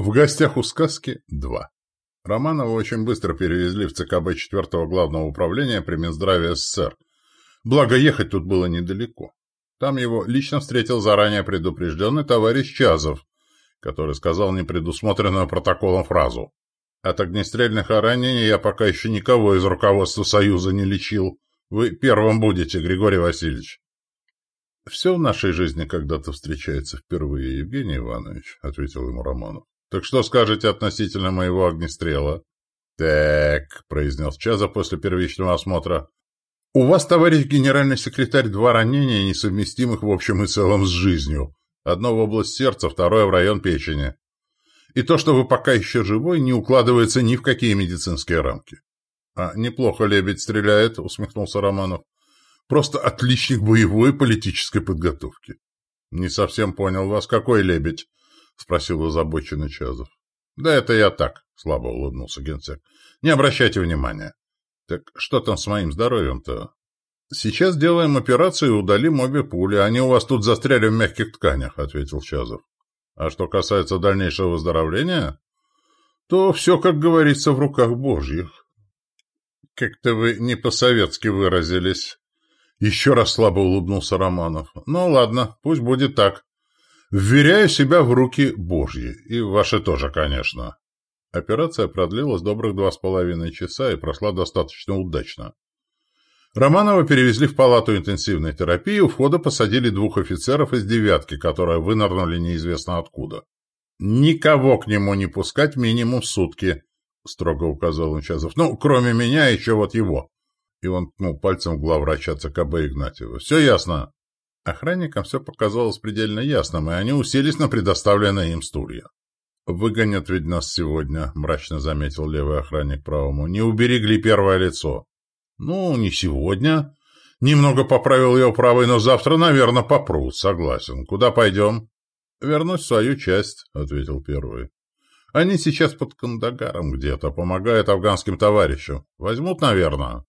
В гостях у сказки два. Романова очень быстро перевезли в ЦКБ 4 главного управления при Минздраве СССР. Благо, ехать тут было недалеко. Там его лично встретил заранее предупрежденный товарищ Чазов, который сказал непредусмотренную протоколом фразу. «От огнестрельных ранений я пока еще никого из руководства Союза не лечил. Вы первым будете, Григорий Васильевич». «Все в нашей жизни когда-то встречается впервые, Евгений Иванович», — ответил ему Романов. Так что скажете относительно моего огнестрела? Так, произнес Чаза после первичного осмотра. У вас, товарищ генеральный секретарь, два ранения, несовместимых в общем и целом с жизнью. Одно в область сердца, второе в район печени. И то, что вы пока еще живой, не укладывается ни в какие медицинские рамки. А неплохо лебедь стреляет, усмехнулся Романов. Просто отличник боевой политической подготовки. Не совсем понял вас, какой лебедь? — спросил озабоченный Чазов. — Да это я так, — слабо улыбнулся генсек. — Не обращайте внимания. — Так что там с моим здоровьем-то? — Сейчас делаем операцию и удалим обе пули. Они у вас тут застряли в мягких тканях, — ответил Чазов. — А что касается дальнейшего выздоровления, то все, как говорится, в руках божьих. — Как-то вы не по-советски выразились. Еще раз слабо улыбнулся Романов. — Ну ладно, пусть будет так. Вверяю себя в руки Божьи. И ваши тоже, конечно. Операция продлилась добрых два с половиной часа и прошла достаточно удачно. Романова перевезли в палату интенсивной терапии, у входа посадили двух офицеров из «девятки», которые вынырнули неизвестно откуда. «Никого к нему не пускать минимум сутки», — строго указал Унчазов. «Ну, кроме меня, еще вот его». И он ткнул пальцем в главврача ЦКБ Игнатьева. «Все ясно?» Охранникам все показалось предельно ясным, и они уселись на предоставленные им стулья. «Выгонят ведь нас сегодня», — мрачно заметил левый охранник правому. «Не уберегли первое лицо». «Ну, не сегодня». Немного поправил его правый, но завтра, наверное, попрут, согласен. Куда пойдем? Вернусь в свою часть, ответил первый. Они сейчас под Кандагаром где-то, помогают афганским товарищам. Возьмут, наверное.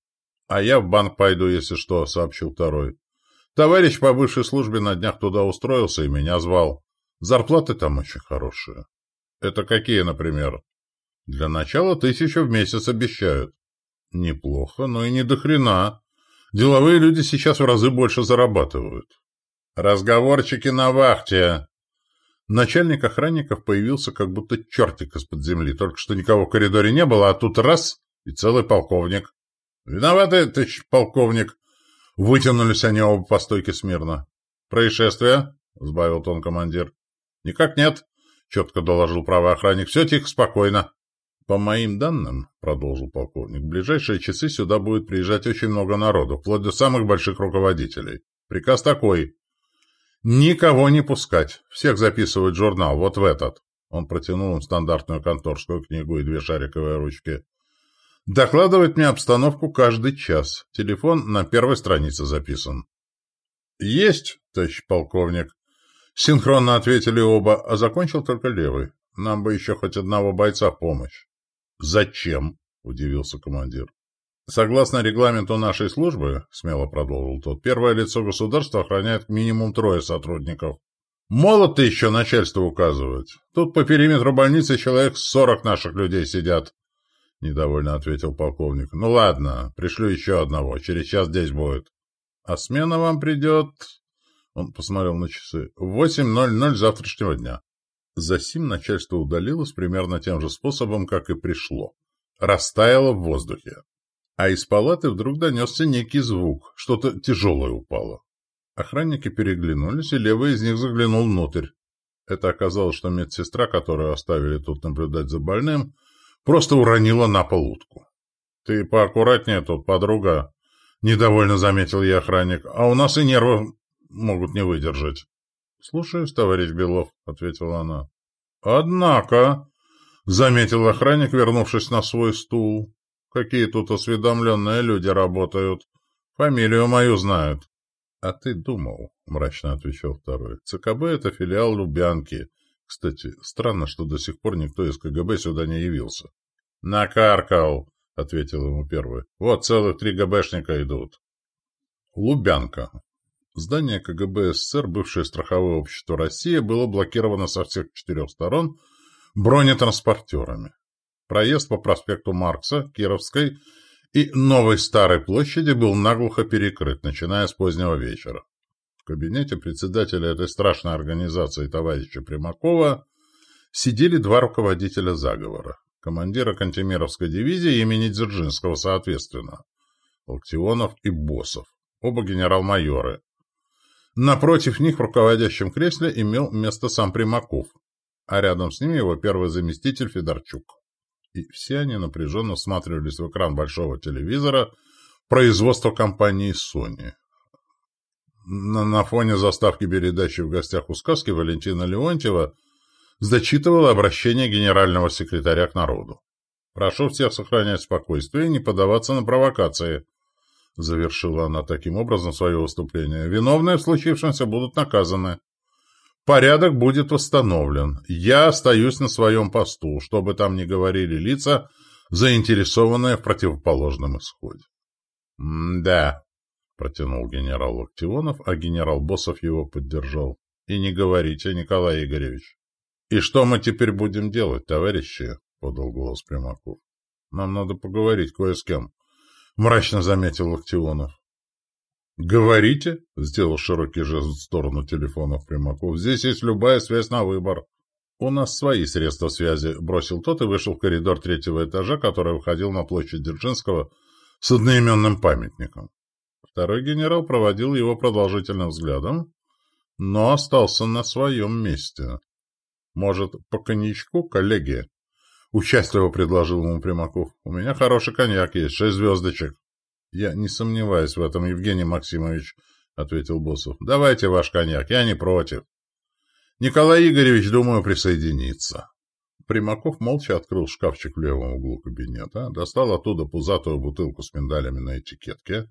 А я в банк пойду, если что, сообщил второй. Товарищ по бывшей службе на днях туда устроился и меня звал. Зарплаты там очень хорошие. Это какие, например? Для начала тысячу в месяц обещают. Неплохо, но и не до хрена. Деловые люди сейчас в разы больше зарабатывают. Разговорчики на вахте. Начальник охранников появился как будто чертик из-под земли. Только что никого в коридоре не было, а тут раз — и целый полковник. Виноваты, товарищ полковник, Вытянулись они оба по стойке смирно. «Происшествие?» — сбавил тон командир. «Никак нет», — четко доложил правый охранник. «Все тихо, спокойно». «По моим данным», — продолжил полковник, — «в ближайшие часы сюда будет приезжать очень много народу, вплоть до самых больших руководителей. Приказ такой. Никого не пускать. Всех записывать в журнал, вот в этот». Он протянул им стандартную конторскую книгу и две шариковые ручки. Докладывать мне обстановку каждый час. Телефон на первой странице записан. Есть, товарищ полковник. Синхронно ответили оба, а закончил только левый. Нам бы еще хоть одного бойца помощь. Зачем? Удивился командир. Согласно регламенту нашей службы, смело продолжил тот, первое лицо государства охраняет минимум трое сотрудников. Молод ты еще начальство указывать. Тут по периметру больницы человек сорок наших людей сидят. — недовольно ответил полковник. — Ну ладно, пришлю еще одного. Через час здесь будет. — А смена вам придет... Он посмотрел на часы. — восемь ноль ноль завтрашнего дня. Засим начальство удалилось примерно тем же способом, как и пришло. Растаяло в воздухе. А из палаты вдруг донесся некий звук. Что-то тяжелое упало. Охранники переглянулись, и левый из них заглянул внутрь. Это оказалось, что медсестра, которую оставили тут наблюдать за больным, просто уронила на пол утку. — Ты поаккуратнее тут, подруга, — недовольно заметил я охранник, — а у нас и нервы могут не выдержать. — Слушаюсь, товарищ Белов, — ответила она. — Однако, — заметил охранник, вернувшись на свой стул, — какие тут осведомленные люди работают. Фамилию мою знают. — А ты думал, — мрачно отвечал второй. — ЦКБ — это филиал Лубянки. Кстати, странно, что до сих пор никто из КГБ сюда не явился. «Накаркал», — ответил ему первый. «Вот целых три ГБшника идут». Лубянка. Здание КГБ СССР, бывшее страховое общество «Россия», было блокировано со всех четырех сторон бронетранспортерами. Проезд по проспекту Маркса, Кировской и Новой Старой площади был наглухо перекрыт, начиная с позднего вечера. Кабинете председателя этой страшной организации товарища Примакова сидели два руководителя заговора. Командира Кантемировской дивизии имени Дзержинского, соответственно. Локтионов и Боссов. Оба генерал-майоры. Напротив них в руководящем кресле имел место сам Примаков, а рядом с ним его первый заместитель Федорчук. И все они напряженно всматривались в экран большого телевизора производства компании Sony. На, на фоне заставки передачи в гостях у сказки Валентина Леонтьева зачитывала обращение генерального секретаря к народу. «Прошу всех сохранять спокойствие и не поддаваться на провокации», — завершила она таким образом свое выступление. «Виновные в случившемся будут наказаны. Порядок будет восстановлен. Я остаюсь на своем посту, что бы там ни говорили лица, заинтересованные в противоположном исходе». «Да», — протянул генерал Локтионов, а генерал Боссов его поддержал. «И не говорите, Николай Игоревич». «И что мы теперь будем делать, товарищи?» — подал голос Примаков. «Нам надо поговорить кое с кем», — мрачно заметил Локтионов. «Говорите?» — сделал широкий жест в сторону телефонов Примаков. «Здесь есть любая связь на выбор». «У нас свои средства связи», — бросил тот и вышел в коридор третьего этажа, который выходил на площадь Дзержинского с одноименным памятником. Второй генерал проводил его продолжительным взглядом, но остался на своем месте. Может, по коньячку, коллеги? Участливо предложил ему Примаков. У меня хороший коньяк есть, шесть звездочек. Я не сомневаюсь в этом, Евгений Максимович, ответил Босов. Давайте ваш коньяк, я не против. Николай Игоревич, думаю, присоединится. Примаков молча открыл шкафчик в левом углу кабинета, достал оттуда пузатую бутылку с миндалями на этикетке,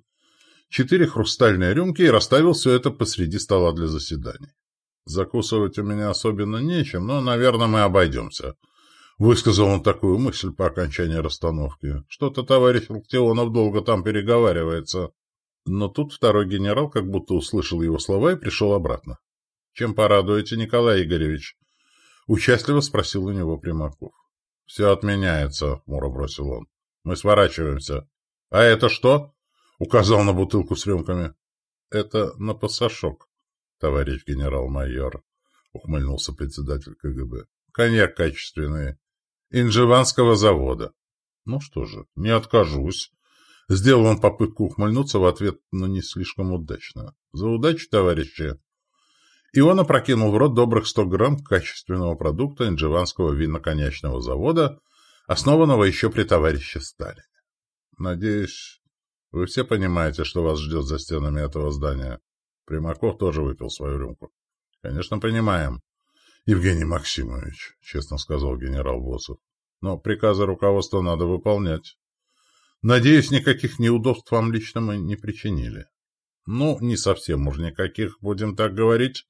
четыре хрустальные рюмки и расставил все это посреди стола для заседаний. Закусывать у меня особенно нечем, но, наверное, мы обойдемся. Высказал он такую мысль по окончании расстановки. Что-то товарищ Локтионов долго там переговаривается. Но тут второй генерал как будто услышал его слова и пришел обратно. «Чем порадуете, Николай Игоревич?» Участливо спросил у него Примаков. «Все отменяется», — муро бросил он. «Мы сворачиваемся». «А это что?» — указал на бутылку с рюмками. «Это на пассажок», товарищ генерал-майор, — ухмыльнулся председатель КГБ. — Коньяк качественный. Инживанского завода. Ну что же, не откажусь. Сделал он попытку ухмыльнуться в ответ, но не слишком удачно. За удачу, товарищи. И он опрокинул в рот добрых сто грамм качественного продукта инживанского винно-коньячного завода, основанного еще при товарище Сталине. Надеюсь, вы все понимаете, что вас ждет за стенами этого здания. Примаков тоже выпил свою рюмку. — Конечно, понимаем. — Евгений Максимович, — честно сказал генерал Босов. — Но приказы руководства надо выполнять. Надеюсь, никаких неудобств вам лично мы не причинили. — Ну, не совсем уж никаких, будем так говорить.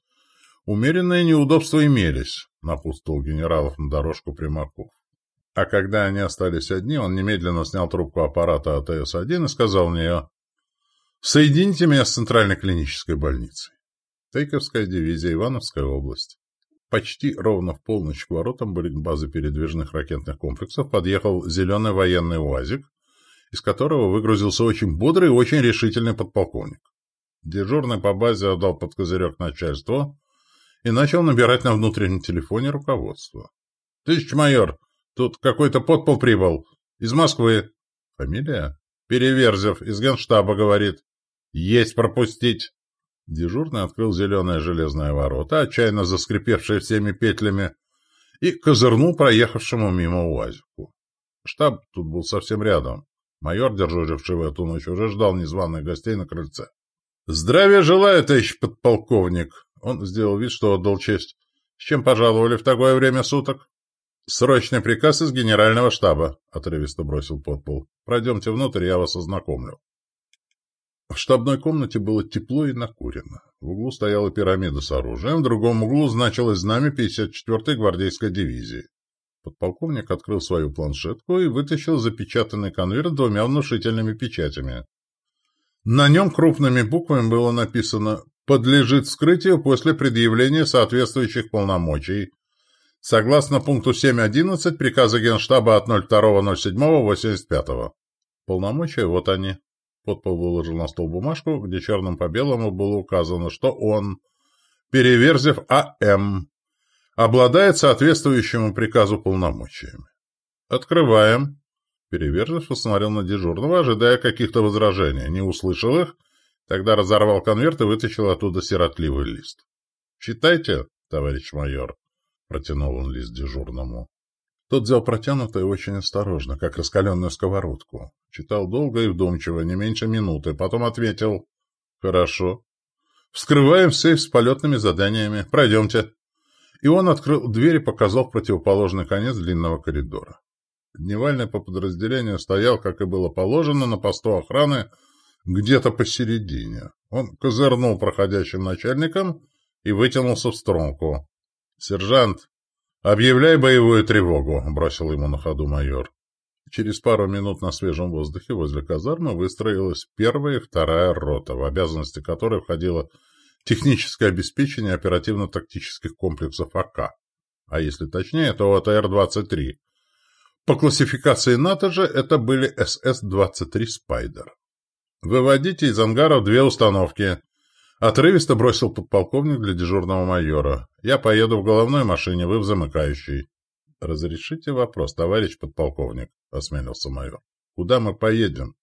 Умеренные неудобства имелись, — напутствовал генералов на дорожку Примаков. А когда они остались одни, он немедленно снял трубку аппарата АТС-1 и сказал мне, Соедините меня с центральной клинической больницей. Тейковская дивизия, Ивановская область. Почти ровно в полночь к воротам базы передвижных ракетных комплексов подъехал зеленый военный УАЗик, из которого выгрузился очень бодрый и очень решительный подполковник. Дежурный по базе отдал под козырек начальству и начал набирать на внутреннем телефоне руководство. — Тысяч майор, тут какой-то подпол прибыл. Из Москвы. Фамилия? Переверзев, из генштаба, говорит. «Есть пропустить!» Дежурный открыл зеленые железные ворота, отчаянно заскрипевшие всеми петлями, и козырнул проехавшему мимо УАЗику. Штаб тут был совсем рядом. Майор, дежуривший в эту ночь, уже ждал незваных гостей на крыльце. «Здравия желаю, товарищ подполковник!» Он сделал вид, что отдал честь. «С чем пожаловали в такое время суток?» «Срочный приказ из генерального штаба», — отрывисто бросил подпол. «Пройдемте внутрь, я вас ознакомлю». В штабной комнате было тепло и накурено. В углу стояла пирамида с оружием, в другом углу значилось знамя 54-й гвардейской дивизии. Подполковник открыл свою планшетку и вытащил запечатанный конверт двумя внушительными печатями. На нем крупными буквами было написано «Подлежит вскрытию после предъявления соответствующих полномочий. Согласно пункту 7.11 приказа Генштаба от 02.07.85. Полномочия вот они. Подпол выложил на стол бумажку, где черным по белому было указано, что он, Переверзев А.М., обладает соответствующему приказу полномочиями. Открываем. Переверзев посмотрел на дежурного, ожидая каких-то возражений. Не услышал их, тогда разорвал конверт и вытащил оттуда сиротливый лист. «Читайте, товарищ майор», — протянул он лист дежурному. Тот взял протянутое очень осторожно, как раскаленную сковородку. Читал долго и вдумчиво, не меньше минуты, потом ответил «Хорошо. Вскрываем сейф с полетными заданиями. Пройдемте». И он открыл дверь и показал противоположный конец длинного коридора. Дневальный по подразделению стоял, как и было положено, на посту охраны где-то посередине. Он козырнул проходящим начальником и вытянулся в струнку. «Сержант, объявляй боевую тревогу», — бросил ему на ходу майор. Через пару минут на свежем воздухе возле казармы выстроилась первая и вторая рота, в обязанности которой входило техническое обеспечение оперативно-тактических комплексов АК, а если точнее, то АТР-23. По классификации НАТО же это были СС-23 «Спайдер». «Выводите из ангаров две установки», Отрывисто бросил подполковник для дежурного майора. «Я поеду в головной машине, вы в замыкающей». «Разрешите вопрос, товарищ подполковник?» — осмелился майор. «Куда мы поедем?»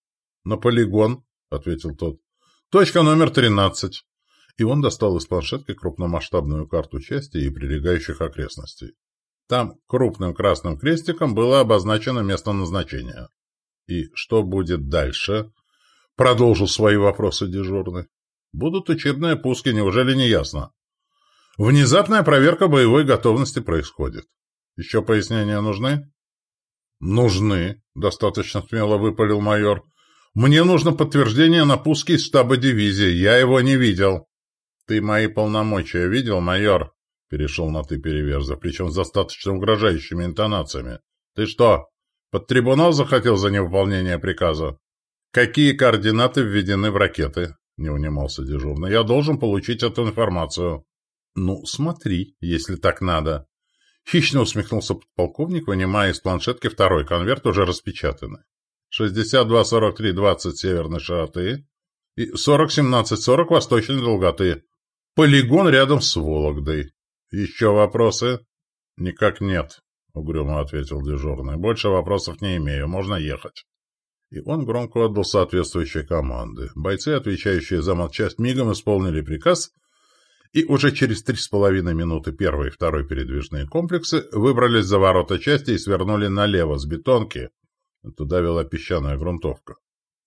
«На полигон», — ответил тот. «Точка номер тринадцать». И он достал из планшетки крупномасштабную карту части и прилегающих окрестностей. Там крупным красным крестиком было обозначено место назначения. «И что будет дальше?» — продолжил свои вопросы дежурный. Будут учебные пуски, неужели не ясно? Внезапная проверка боевой готовности происходит. Еще пояснения нужны? Нужны, достаточно смело выпалил майор. Мне нужно подтверждение на пуске из штаба дивизии. Я его не видел. Ты мои полномочия видел, майор? Перешел на ты переверза, причем с достаточно угрожающими интонациями. Ты что, под трибунал захотел за невыполнение приказа? Какие координаты введены в ракеты? — не унимался дежурный. «Я должен получить эту информацию». «Ну, смотри, если так надо». Хищно усмехнулся подполковник, вынимая из планшетки второй конверт, уже распечатанный. 62-43-20 северной широты и 40-17-40 восточной долготы. Полигон рядом с Вологдой. Еще вопросы? Никак нет, угрюмо ответил дежурный. Больше вопросов не имею, можно ехать. И он громко отдал соответствующие команды. Бойцы, отвечающие за матчасть, мигом исполнили приказ, и уже через три с половиной минуты первый и второй передвижные комплексы выбрались за ворота части и свернули налево с бетонки. Туда вела песчаная грунтовка.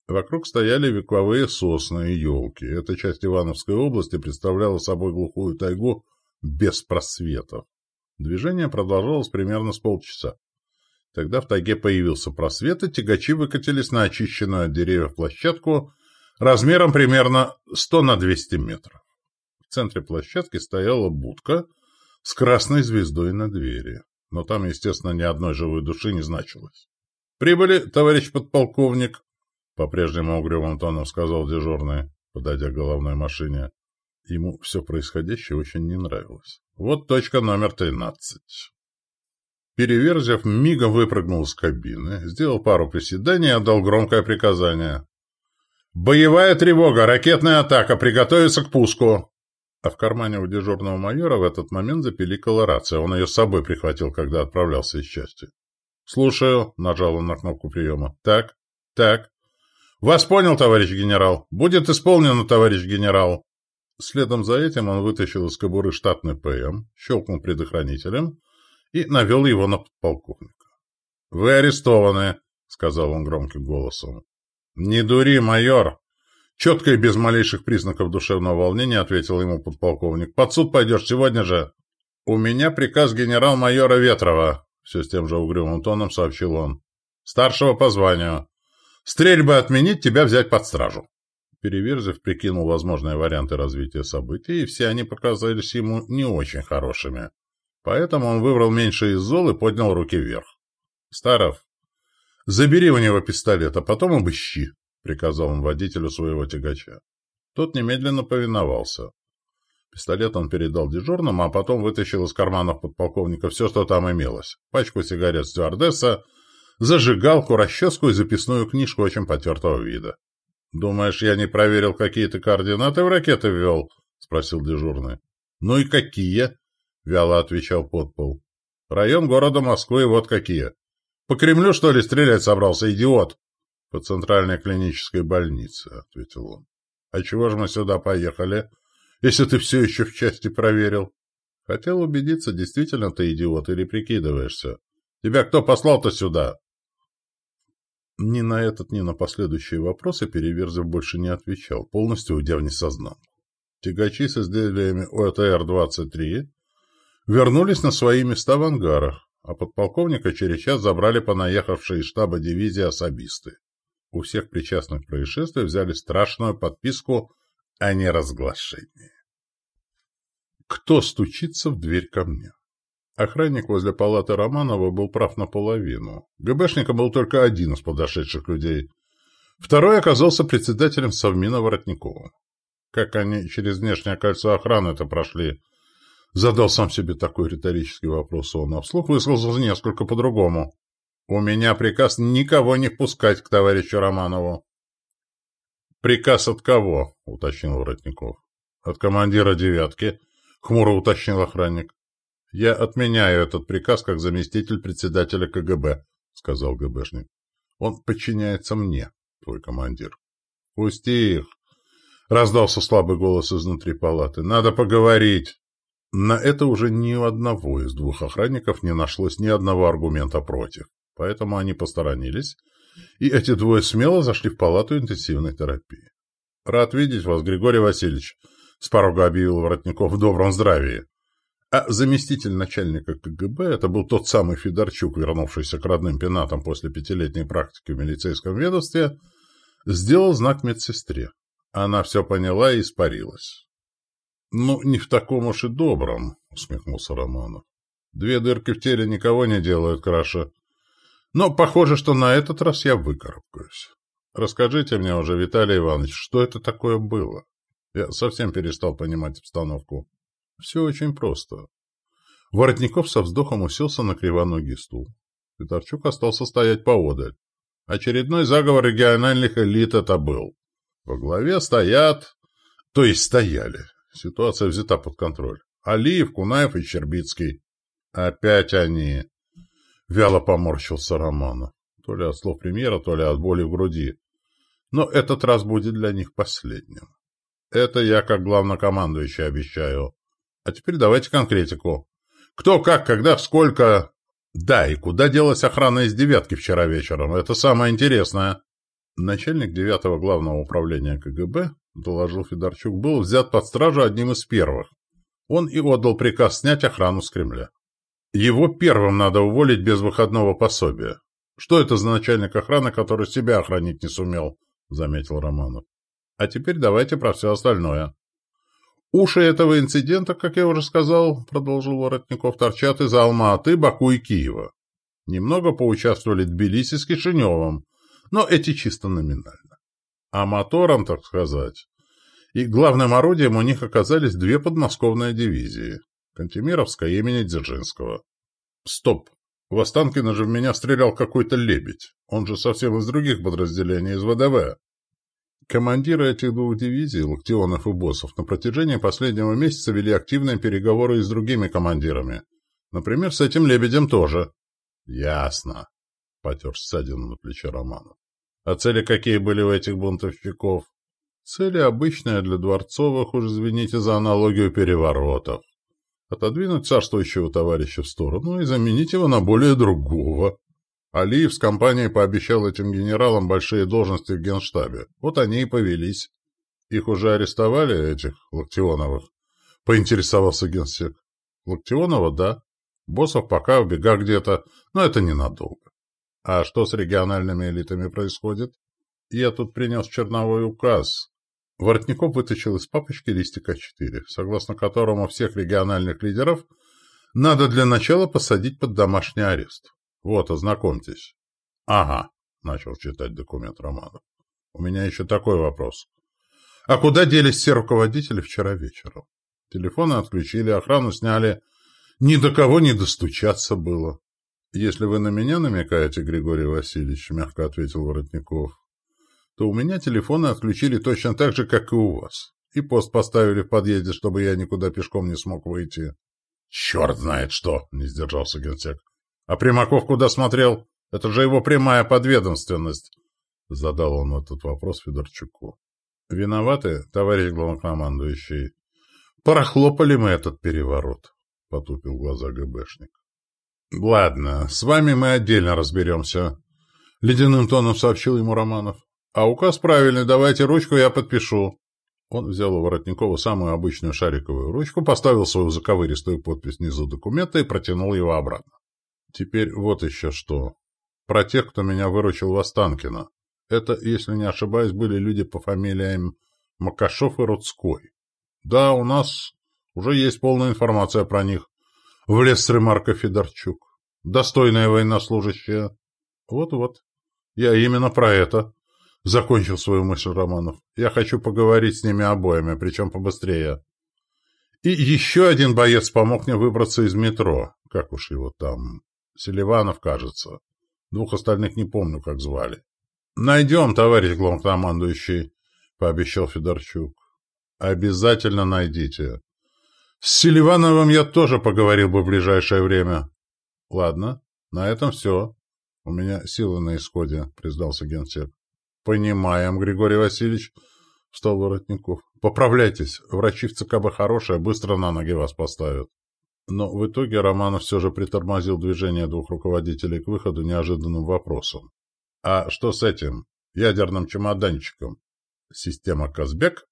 Вокруг стояли вековые сосны и елки. Эта часть Ивановской области представляла собой глухую тайгу без просветов. Движение продолжалось примерно с полчаса. Тогда в тайге появился просвет, и тягачи выкатились на очищенную от деревьев площадку размером примерно 100 на 200 метров. В центре площадки стояла будка с красной звездой на двери, но там, естественно, ни одной живой души не значилось. «Прибыли, товарищ подполковник!» — по-прежнему угрюмым тоном сказал дежурный, подойдя к головной машине. Ему все происходящее очень не нравилось. «Вот точка номер тринадцать». Переверзев, мигом выпрыгнул из кабины, сделал пару приседаний и отдал громкое приказание. «Боевая тревога! Ракетная атака! Приготовиться к пуску!» А в кармане у дежурного майора в этот момент запеликала рация. Он ее с собой прихватил, когда отправлялся из части. «Слушаю», — нажал он на кнопку приема. «Так, так. Вас понял, товарищ генерал. Будет исполнено, товарищ генерал». Следом за этим он вытащил из кобуры штатный ПМ, щелкнул предохранителем и навел его на подполковника. — Вы арестованы, — сказал он громким голосом. — Не дури, майор! Четко и без малейших признаков душевного волнения ответил ему подполковник. — Под суд пойдешь сегодня же. — У меня приказ генерал-майора Ветрова, — все с тем же угрюмым тоном сообщил он. — Старшего по званию. Стрельбы отменить, тебя взять под стражу. Переверзев прикинул возможные варианты развития событий, и все они показались ему не очень хорошими. Поэтому он выбрал меньше из зол и поднял руки вверх. «Старов, забери у него пистолет, а потом обыщи», — приказал он водителю своего тягача. Тот немедленно повиновался. Пистолет он передал дежурному, а потом вытащил из карманов подполковника все, что там имелось. Пачку сигарет стюардесса, зажигалку, расческу и записную книжку очень потертого вида. «Думаешь, я не проверил, какие ты координаты в ракеты ввел?» — спросил дежурный. «Ну и какие?» — вяло отвечал подпол. «Район города Москвы, вот какие. По Кремлю, что ли, стрелять собрался, идиот?» «По центральной клинической больнице», — ответил он. «А чего же мы сюда поехали, если ты все еще в части проверил?» «Хотел убедиться, действительно ты идиот или прикидываешься. Тебя кто послал-то сюда?» Ни на этот, ни на последующие вопросы Переверзев больше не отвечал, полностью уйдя в несознанку. Тягачи с изделиями ОТР-23 вернулись на свои места в ангарах, а подполковника через час забрали понаехавшие из штаба дивизии особисты. У всех причастных к происшествию взяли страшную подписку о неразглашении. Кто стучится в дверь ко мне? Охранник возле палаты Романова был прав наполовину. ГБшником был только один из подошедших людей. Второй оказался председателем Совмина Воротниковым. Как они через внешнее кольцо охраны-то прошли? Задал сам себе такой риторический вопрос он, а вслух высказался несколько по-другому. «У меня приказ никого не впускать к товарищу Романову». «Приказ от кого?» — уточнил Воротников. «От командира «девятки», — хмуро уточнил охранник. «Я отменяю этот приказ как заместитель председателя КГБ», — сказал ГБшник. «Он подчиняется мне, твой командир». «Пусти их!» — раздался слабый голос изнутри палаты. «Надо поговорить!» На это уже ни у одного из двух охранников не нашлось ни одного аргумента против, поэтому они посторонились, и эти двое смело зашли в палату интенсивной терапии. «Рад видеть вас, Григорий Васильевич», — с порога объявил Воротников в добром здравии. А заместитель начальника КГБ, это был тот самый Федорчук, вернувшийся к родным пенатам после пятилетней практики в милицейском ведомстве, сделал знак медсестре. Она все поняла и испарилась. «Ну, не в таком уж и добром», — усмехнулся Романов. «Две дырки в теле никого не делают краше. Но похоже, что на этот раз я выкарабкаюсь. Расскажите мне уже, Виталий Иванович, что это такое было? Я совсем перестал понимать обстановку». Все очень просто. Воротников со вздохом уселся на кривоногий стул. Петрчук остался стоять поодаль. Очередной заговор региональных элит это был. Во главе стоят... То есть стояли. Ситуация взята под контроль. Алиев, Кунаев и Щербицкий. Опять они. Вяло поморщился Романов. То ли от слов премьера, то ли от боли в груди. Но этот раз будет для них последним. Это я как главнокомандующий обещаю. А теперь давайте конкретику. Кто, как, когда, сколько... Да, и куда делась охрана из девятки вчера вечером? Это самое интересное. Начальник девятого главного управления КГБ, доложил Федорчук, был взят под стражу одним из первых. Он и отдал приказ снять охрану с Кремля. Его первым надо уволить без выходного пособия. Что это за начальник охраны, который себя охранить не сумел? Заметил Романов. А теперь давайте про все остальное. Уши этого инцидента, как я уже сказал, продолжил Воротников, торчат из Алма-Аты, Баку и Киева. Немного поучаствовали Тбилиси с Кишиневым, но эти чисто номинально. А мотором, так сказать, и главным орудием у них оказались две подмосковные дивизии – Кантемировская имени Дзержинского. Стоп! В Останкино же в меня стрелял какой-то лебедь. Он же совсем из других подразделений, из ВДВ. Командиры этих двух дивизий, Локтионов и Боссов, на протяжении последнего месяца вели активные переговоры и с другими командирами. Например, с этим Лебедем тоже. Ясно. Потер ссадину на плече Романов. А цели какие были у этих бунтовщиков? Цели обычные для дворцовых, уж извините за аналогию переворотов. Отодвинуть царствующего товарища в сторону и заменить его на более другого. Алиев с компанией пообещал этим генералам большие должности в генштабе. Вот они и повелись. Их уже арестовали, этих Локтионовых? Поинтересовался генсек. Локтионова, да. Боссов пока в бегах где-то, но это ненадолго. А что с региональными элитами происходит? Я тут принес черновой указ. Воротников вытащил из папочки листика 4, согласно которому всех региональных лидеров надо для начала посадить под домашний арест. Вот, ознакомьтесь. Ага, начал читать документ Романов. У меня еще такой вопрос. А куда делись все руководители вчера вечером? Телефоны отключили, охрану сняли. Ни до кого не достучаться было. — Если вы на меня намекаете, Григорий Васильевич, — мягко ответил Воротников, — то у меня телефоны отключили точно так же, как и у вас. И пост поставили в подъезде, чтобы я никуда пешком не смог выйти. — Черт знает что! — не сдержался генсек. — А Примаков куда смотрел? Это же его прямая подведомственность. Задал он этот вопрос Федорчуку. — Виноваты, товарищ главнокомандующий? Прохлопали мы этот переворот, — потупил глаза ГБшник. — Ладно, с вами мы отдельно разберемся, — ледяным тоном сообщил ему Романов. — А указ правильный, давайте ручку, я подпишу. Он взял у Воротникова самую обычную шариковую ручку, поставил свою заковыристую подпись внизу документа и протянул его обратно. Теперь вот еще что. Про тех, кто меня выручил в Останкино. Это, если не ошибаюсь, были люди по фамилиям Макашов и Рудской. Да, у нас уже есть полная информация про них. Влез ремарка Федорчук. Достойная военнослужащая. Вот-вот. Я именно про это. Закончил свою мысль Романов. Я хочу поговорить с ними обоими, причем побыстрее. И еще один боец помог мне выбраться из метро. Как уж его там... Селиванов, кажется. Двух остальных не помню, как звали. «Найдем, товарищ главнокомандующий», — пообещал Федорчук. Обязательно найдите. С Селивановым я тоже поговорил бы в ближайшее время. Ладно, на этом все. У меня силы на исходе, признался генсек. Понимаем, Григорий Васильевич, встал Воротников. Поправляйтесь, врачи в ЦКБ хорошие, быстро на ноги вас поставят. Но в итоге Романов все же притормозил движение двух руководителей к выходу неожиданным вопросом. А что с этим ядерным чемоданчиком? Система Казбек?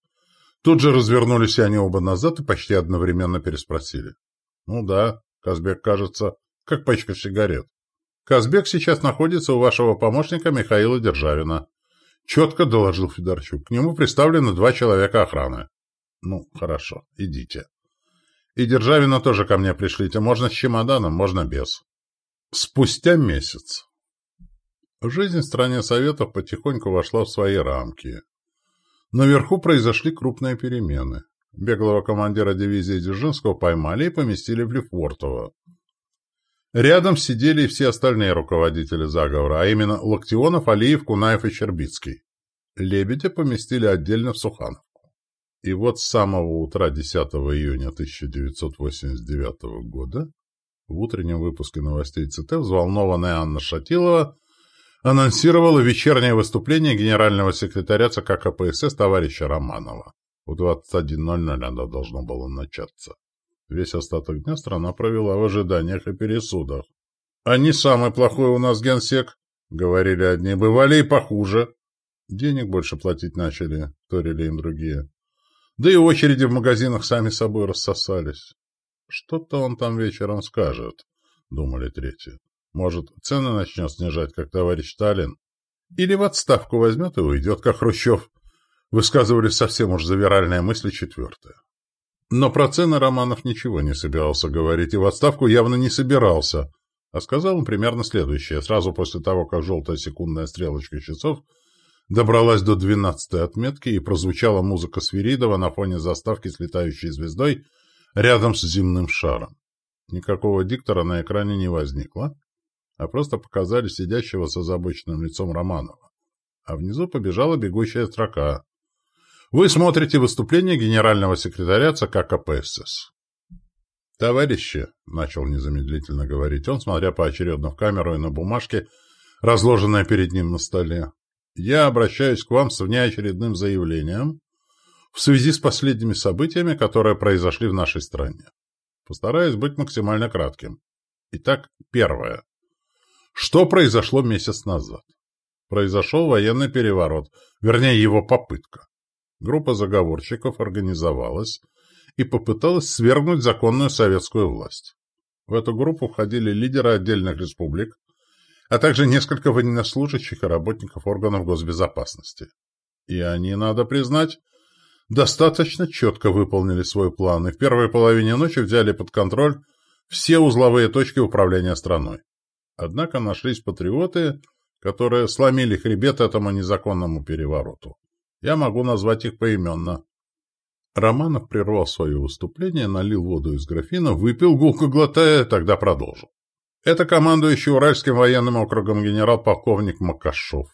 Тут же развернулись они оба назад и почти одновременно переспросили. «Ну да, Казбек, кажется, как пачка сигарет. Казбек сейчас находится у вашего помощника Михаила Державина». Четко доложил Федорчук. К нему представлены два человека охраны. «Ну, хорошо, идите». «И Державина тоже ко мне пришлите. Можно с чемоданом, можно без». Спустя месяц. Жизнь в стране Советов потихоньку вошла в свои рамки. Наверху произошли крупные перемены. Беглого командира дивизии Дзержинского поймали и поместили в Лефортово. Рядом сидели и все остальные руководители заговора, а именно Локтионов, Алиев, Кунаев и Щербицкий. Лебедя поместили отдельно в Сухановку. И вот с самого утра 10 июня 1989 года в утреннем выпуске новостей ЦТ взволнованная Анна Шатилова анонсировала вечернее выступление генерального секретаря ЦК КПСС товарища Романова. В 21.00 оно должно было начаться. Весь остаток дня страна провела в ожиданиях и пересудах. «А не самый плохой у нас генсек», — говорили одни, — «бывали и похуже». Денег больше платить начали, — вторили им другие. Да и очереди в магазинах сами собой рассосались. «Что-то он там вечером скажет», — думали третьи. Может, цены начнет снижать, как товарищ Сталин? Или в отставку возьмет и уйдет, как Хрущев? Высказывали совсем уж завиральные мысли четвертые. Но про цены Романов ничего не собирался говорить, и в отставку явно не собирался, а сказал он примерно следующее. Сразу после того, как желтая секундная стрелочка часов добралась до двенадцатой отметки и прозвучала музыка Свиридова на фоне заставки с летающей звездой рядом с земным шаром. Никакого диктора на экране не возникло, а просто показали сидящего с озабоченным лицом Романова. А внизу побежала бегущая строка. Вы смотрите выступление генерального секретаря ЦК КПСС. «Товарищи», — начал незамедлительно говорить он, смотря поочередно в камеру и на бумажке, разложенная перед ним на столе, «я обращаюсь к вам с внеочередным заявлением в связи с последними событиями, которые произошли в нашей стране. Постараюсь быть максимально кратким. Итак, первое. Что произошло месяц назад? Произошел военный переворот, вернее его попытка. Группа заговорщиков организовалась и попыталась свергнуть законную советскую власть. В эту группу входили лидеры отдельных республик, а также несколько военнослужащих и работников органов госбезопасности. И они, надо признать, достаточно четко выполнили свой план и в первой половине ночи взяли под контроль все узловые точки управления страной. Однако нашлись патриоты, которые сломили хребет этому незаконному перевороту. Я могу назвать их поименно. Романов прервал свое выступление, налил воду из графина, выпил, гулко глотая, тогда продолжил. Это командующий Уральским военным округом генерал-полковник Макашов.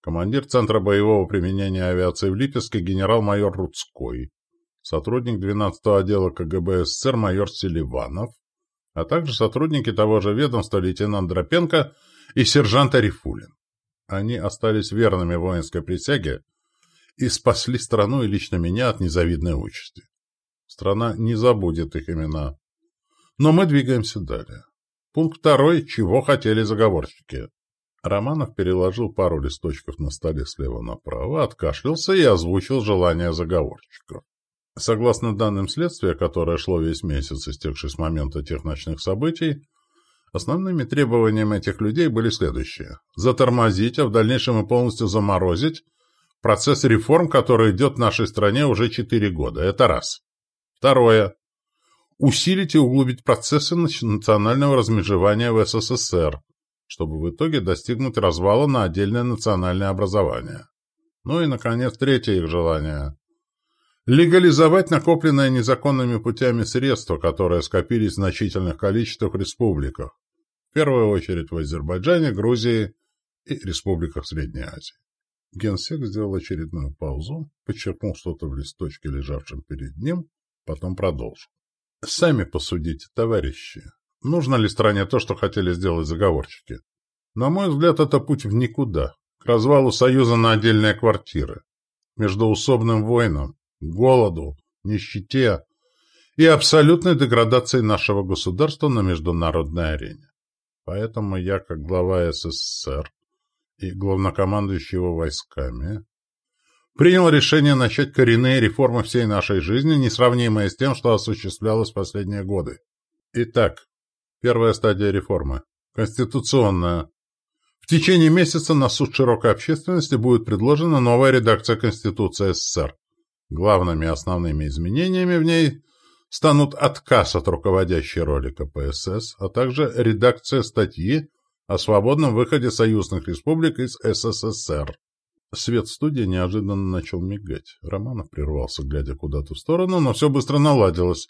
Командир Центра боевого применения авиации в Липецке генерал-майор Рудской. Сотрудник 12-го отдела КГБ СССР майор Селиванов, а также сотрудники того же ведомства лейтенант Дропенко и сержант Арифулин. Они остались верными воинской присяге и спасли страну и лично меня от незавидной участи. Страна не забудет их имена. Но мы двигаемся далее. Пункт второй. Чего хотели заговорщики? Романов переложил пару листочков на столе слева направо, откашлялся и озвучил желание заговорщиков. Согласно данным следствия, которое шло весь месяц, истекший с момента тех ночных событий, основными требованиями этих людей были следующие. Затормозить, а в дальнейшем и полностью заморозить процесс реформ, который идет в нашей стране уже четыре года. Это раз. Второе. Усилить и углубить процессы национального размежевания в СССР, чтобы в итоге достигнуть развала на отдельное национальное образование. Ну и, наконец, третье их желание Легализовать накопленные незаконными путями средства, которые скопились в значительных количествах в республиках, в первую очередь в Азербайджане, Грузии и республиках Средней Азии. Генсек сделал очередную паузу, подчеркнул что-то в листочке, лежавшем перед ним, потом продолжил. «Сами посудите, товарищи. Нужно ли стране то, что хотели сделать заговорщики? На мой взгляд, это путь в никуда, к развалу Союза на отдельные квартиры, междоусобным войнам, голоду, нищете и абсолютной деградации нашего государства на международной арене. Поэтому я, как глава СССР и главнокомандующий его войсками, принял решение начать коренные реформы всей нашей жизни, несравнимые с тем, что осуществлялось в последние годы. Итак, первая стадия реформы – конституционная. В течение месяца на суд широкой общественности будет предложена новая редакция Конституции СССР. Главными основными изменениями в ней станут отказ от руководящей роли КПСС, а также редакция статьи о свободном выходе союзных республик из СССР. Свет студии неожиданно начал мигать. Романов прервался, глядя куда-то в сторону, но все быстро наладилось.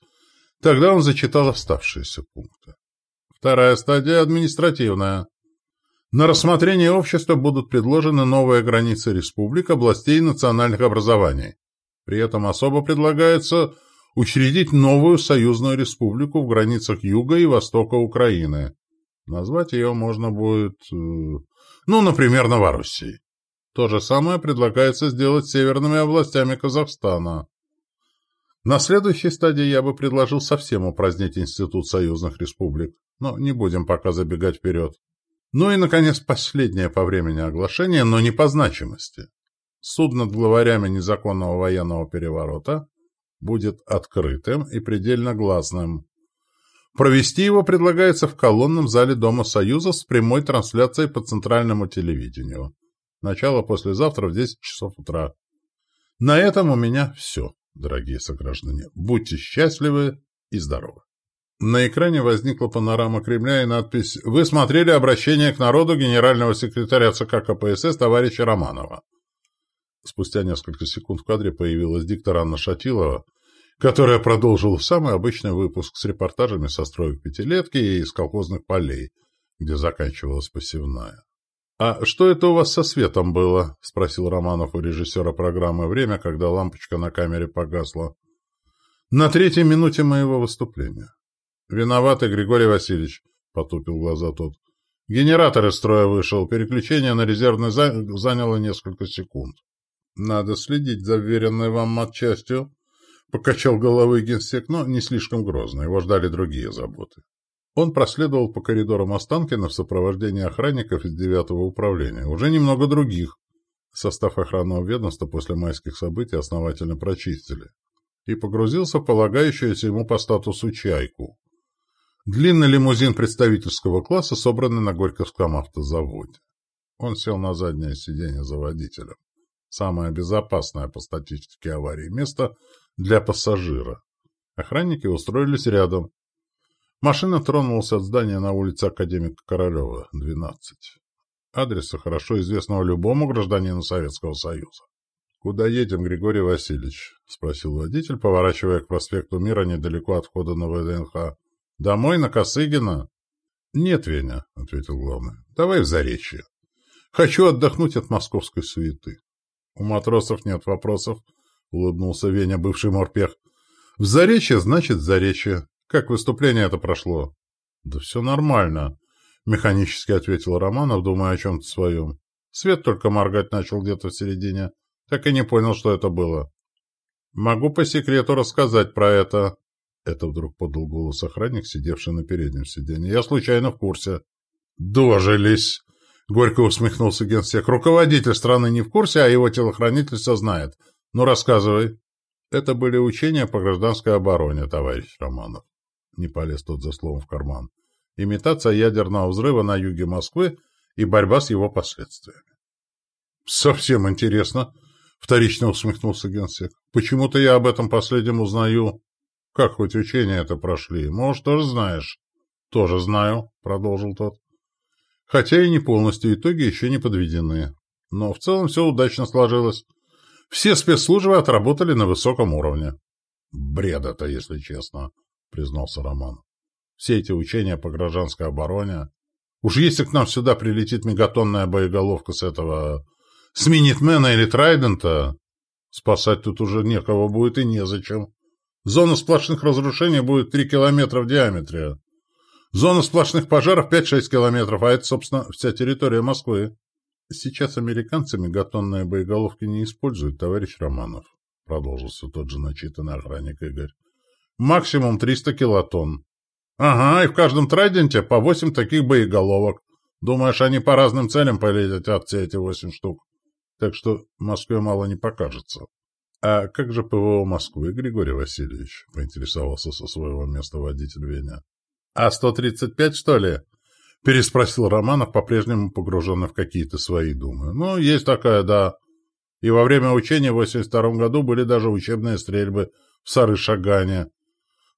Тогда он зачитал оставшиеся пункты. Вторая стадия – административная. На рассмотрение общества будут предложены новые границы республик, областей и национальных образований. При этом особо предлагается учредить новую союзную республику в границах юга и востока Украины. Назвать ее можно будет, э, ну, например, Новороссией. То же самое предлагается сделать северными областями Казахстана. На следующей стадии я бы предложил совсем упразднить институт союзных республик, но не будем пока забегать вперед. Ну и, наконец, последнее по времени оглашение, но не по значимости суд над главарями незаконного военного переворота будет открытым и предельно гласным. Провести его предлагается в колонном зале Дома Союза с прямой трансляцией по центральному телевидению. Начало послезавтра в 10 часов утра. На этом у меня все, дорогие сограждане. Будьте счастливы и здоровы. На экране возникла панорама Кремля и надпись «Вы смотрели обращение к народу генерального секретаря ЦК КПСС товарища Романова». Спустя несколько секунд в кадре появилась диктор Анна Шатилова, которая продолжила самый обычный выпуск с репортажами со строек пятилетки и из колхозных полей, где заканчивалась посевная. «А что это у вас со светом было?» — спросил Романов у режиссера программы «Время», когда лампочка на камере погасла. «На третьей минуте моего выступления». «Виноватый Григорий Васильевич», — потупил глаза тот. «Генератор из строя вышел, переключение на резервный заняло несколько секунд». «Надо следить за вверенной вам матчастью», — покачал головой генсек, но не слишком грозно, его ждали другие заботы. Он проследовал по коридорам Останкина в сопровождении охранников из девятого управления, уже немного других. Состав охранного ведомства после майских событий основательно прочистили и погрузился в полагающуюся ему по статусу чайку. Длинный лимузин представительского класса, собранный на Горьковском автозаводе. Он сел на заднее сиденье за водителем. Самое безопасное по статистике аварии место для пассажира. Охранники устроились рядом. Машина тронулась от здания на улице Академика Королева, 12. Адреса хорошо известного любому гражданину Советского Союза. «Куда едем, Григорий Васильевич?» — спросил водитель, поворачивая к проспекту Мира недалеко от входа на ВДНХ. «Домой, на Косыгина?» «Нет, Веня», — ответил главный. «Давай в Заречье. Хочу отдохнуть от московской суеты». «У матросов нет вопросов», — улыбнулся Веня, бывший морпех. «В Заречье, значит, Заречье. Как выступление это прошло?» «Да все нормально», — механически ответил Романов, думая о чем-то своем. Свет только моргать начал где-то в середине. Так и не понял, что это было. «Могу по секрету рассказать про это». Это вдруг подал голос охранник, сидевший на переднем сиденье. «Я случайно в курсе». «Дожились!» — горько усмехнулся генсек. «Руководитель страны не в курсе, а его телохранитель все знает. Ну, рассказывай». Это были учения по гражданской обороне, товарищ Романов. Не полез тот за словом в карман. Имитация ядерного взрыва на юге Москвы и борьба с его последствиями. «Совсем интересно», — вторично усмехнулся генсек. «Почему-то я об этом последнем узнаю. Как хоть учения это прошли? Может, тоже знаешь?» «Тоже знаю», — продолжил тот. «Хотя и не полностью, итоги еще не подведены. Но в целом все удачно сложилось. Все спецслужбы отработали на высоком уровне». «Бред это, если честно», — признался Роман. «Все эти учения по гражданской обороне. Уж если к нам сюда прилетит мегатонная боеголовка с этого с Минитмена или Трайдента спасать тут уже некого будет и незачем. Зона сплошных разрушений будет 3 километра в диаметре. Зона сплошных пожаров 5-6 километров, а это, собственно, вся территория Москвы. Сейчас американцы мегатонные боеголовки не используют, товарищ Романов, продолжился тот же начитанный охранник Игорь. Максимум 300 килотонн. Ага, и в каждом трайденте по 8 таких боеголовок. Думаешь, они по разным целям полетят все эти 8 штук? так что Москве мало не покажется. — А как же ПВО Москвы, Григорий Васильевич? — поинтересовался со своего места водитель Веня. — А 135, что ли? — переспросил Романов, по-прежнему погруженный в какие-то свои думы. — Ну, есть такая, да. И во время учения в 82 году были даже учебные стрельбы в Сары-Шагане.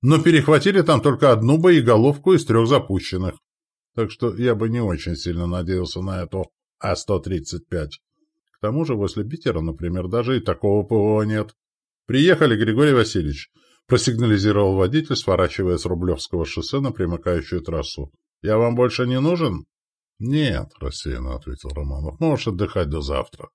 Но перехватили там только одну боеголовку из трех запущенных. Так что я бы не очень сильно надеялся на эту А-135. К тому же возле Питера, например, даже и такого ПВО нет. «Приехали, Григорий Васильевич», — просигнализировал водитель, сворачивая с Рублевского шоссе на примыкающую трассу. «Я вам больше не нужен?» «Нет», — рассеянно ответил Романов. «Можешь отдыхать до завтра».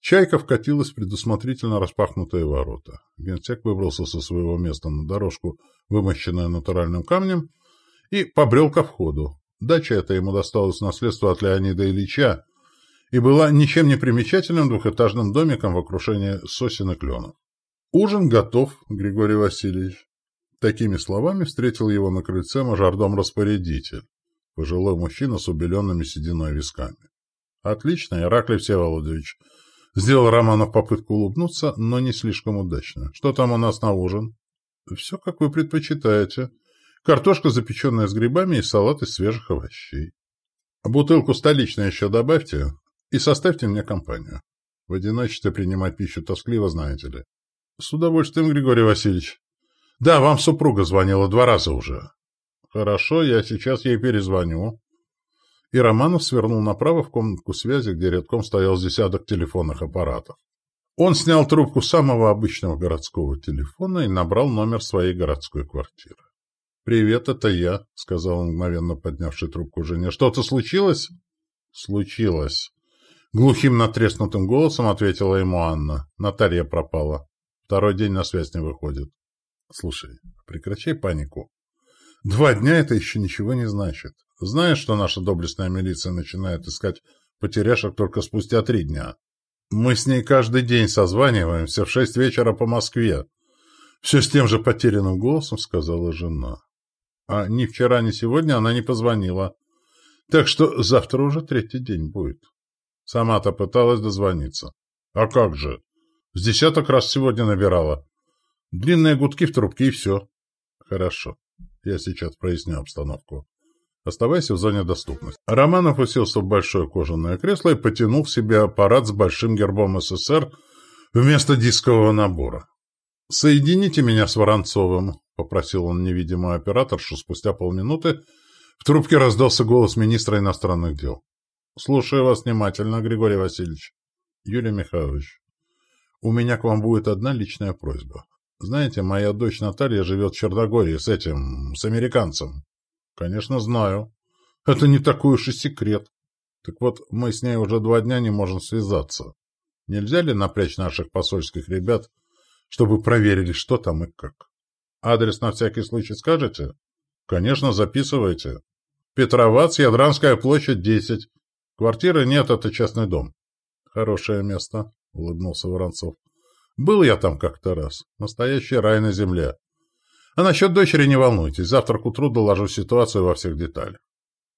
Чайка вкатилась в предусмотрительно распахнутые ворота. Генсек выбрался со своего места на дорожку, вымощенную натуральным камнем, и побрел ко входу. Дача эта ему досталась наследство от Леонида Ильича, и была ничем не примечательным двухэтажным домиком в окружении сосен и кленов. «Ужин готов, Григорий Васильевич». Такими словами встретил его на крыльце мажордом-распорядитель, пожилой мужчина с убеленными сединой висками. «Отлично, Ираклий Всеволодович». Сделал Романов попытку улыбнуться, но не слишком удачно. «Что там у нас на ужин?» «Все, как вы предпочитаете. Картошка, запеченная с грибами, и салат из свежих овощей. Бутылку столичной еще добавьте, и составьте мне компанию. В одиночестве принимать пищу тоскливо, знаете ли. С удовольствием, Григорий Васильевич. Да, вам супруга звонила два раза уже. Хорошо, я сейчас ей перезвоню. И Романов свернул направо в комнатку связи, где редком стоял десяток телефонных аппаратов. Он снял трубку самого обычного городского телефона и набрал номер своей городской квартиры. «Привет, это я», — сказал он, мгновенно поднявший трубку жене. «Что-то случилось?» «Случилось», Глухим натреснутым голосом ответила ему Анна. Наталья пропала. Второй день на связь не выходит. Слушай, прекращай панику. Два дня это еще ничего не значит. Знаешь, что наша доблестная милиция начинает искать потеряшек только спустя три дня? Мы с ней каждый день созваниваемся в шесть вечера по Москве. Все с тем же потерянным голосом сказала жена. А ни вчера, ни сегодня она не позвонила. Так что завтра уже третий день будет. Сама-то пыталась дозвониться. А как же? С десяток раз сегодня набирала. Длинные гудки в трубке и все. Хорошо. Я сейчас проясню обстановку. Оставайся в зоне доступности. Романов уселся в большое кожаное кресло и потянул в себе аппарат с большим гербом СССР вместо дискового набора. «Соедините меня с Воронцовым», — попросил он невидимую операторшу спустя полминуты. В трубке раздался голос министра иностранных дел. Слушаю вас внимательно, Григорий Васильевич. Юрий Михайлович. У меня к вам будет одна личная просьба. Знаете, моя дочь Наталья живет в Черногории с этим, с американцем. Конечно, знаю. Это не такой уж и секрет. Так вот, мы с ней уже два дня не можем связаться. Нельзя ли напрячь наших посольских ребят, чтобы проверили, что там и как? Адрес на всякий случай скажете? Конечно, записывайте. Петровац, Ядранская площадь, 10. Квартиры нет, это частный дом. Хорошее место, улыбнулся Воронцов. Был я там как-то раз. Настоящий рай на земле. А насчет дочери не волнуйтесь. Завтра к утру доложу ситуацию во всех деталях.